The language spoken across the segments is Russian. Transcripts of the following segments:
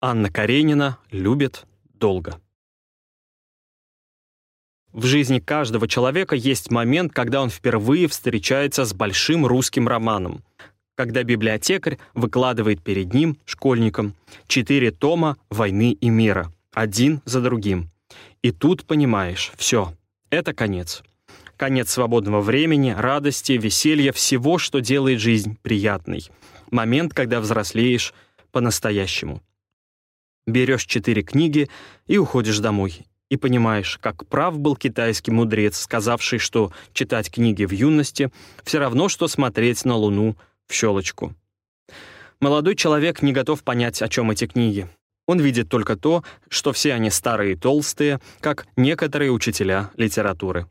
Анна Каренина любит долго. В жизни каждого человека есть момент, когда он впервые встречается с большим русским романом, когда библиотекарь выкладывает перед ним, школьникам, четыре тома «Войны и мира», один за другим. И тут понимаешь, все, это конец. Конец свободного времени, радости, веселья, всего, что делает жизнь приятной. Момент, когда взрослеешь по-настоящему берешь четыре книги и уходишь домой. И понимаешь, как прав был китайский мудрец, сказавший, что читать книги в юности все равно, что смотреть на Луну в щелочку. Молодой человек не готов понять, о чем эти книги. Он видит только то, что все они старые и толстые, как некоторые учителя литературы.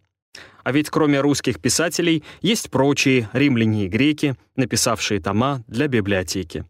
А ведь кроме русских писателей есть прочие римляне и греки, написавшие тома для библиотеки.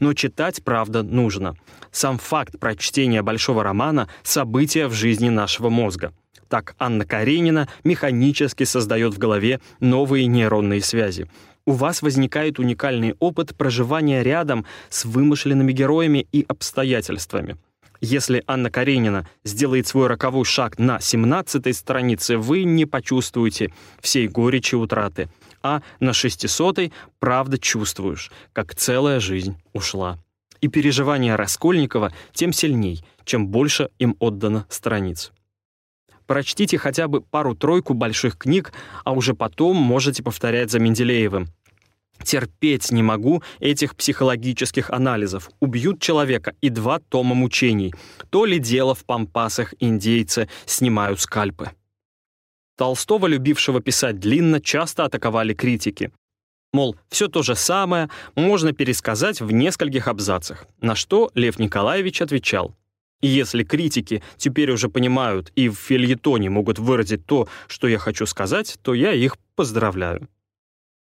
Но читать, правда, нужно. Сам факт прочтения большого романа — событие в жизни нашего мозга. Так Анна Каренина механически создает в голове новые нейронные связи. У вас возникает уникальный опыт проживания рядом с вымышленными героями и обстоятельствами. Если Анна Каренина сделает свой роковой шаг на 17-й странице, вы не почувствуете всей горечи утраты а на 600-й правда чувствуешь, как целая жизнь ушла. И переживания Раскольникова тем сильней, чем больше им отдано страниц. Прочтите хотя бы пару-тройку больших книг, а уже потом можете повторять за Менделеевым. Терпеть не могу этих психологических анализов. Убьют человека и два тома мучений. То ли дело в пампасах индейцы снимают скальпы. Толстого, любившего писать длинно, часто атаковали критики. Мол, все то же самое можно пересказать в нескольких абзацах, на что Лев Николаевич отвечал. Если критики теперь уже понимают и в фильетоне могут выразить то, что я хочу сказать, то я их поздравляю.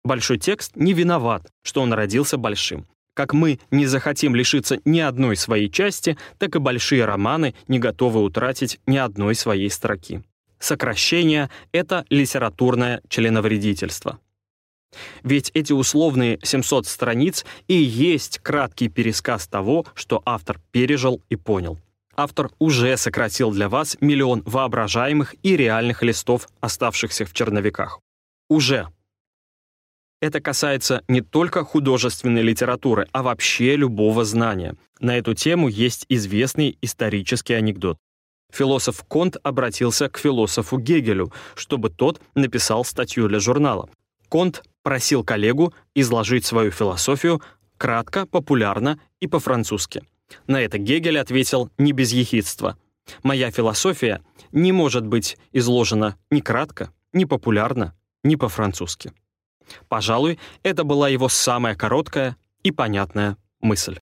Большой текст не виноват, что он родился большим. Как мы не захотим лишиться ни одной своей части, так и большие романы не готовы утратить ни одной своей строки сокращение — это литературное членовредительство. Ведь эти условные 700 страниц и есть краткий пересказ того, что автор пережил и понял. Автор уже сократил для вас миллион воображаемых и реальных листов, оставшихся в черновиках. Уже. Это касается не только художественной литературы, а вообще любого знания. На эту тему есть известный исторический анекдот философ Конт обратился к философу Гегелю, чтобы тот написал статью для журнала. Конт просил коллегу изложить свою философию кратко, популярно и по-французски. На это Гегель ответил не без ехидства. «Моя философия не может быть изложена ни кратко, ни популярно, ни по-французски». Пожалуй, это была его самая короткая и понятная мысль.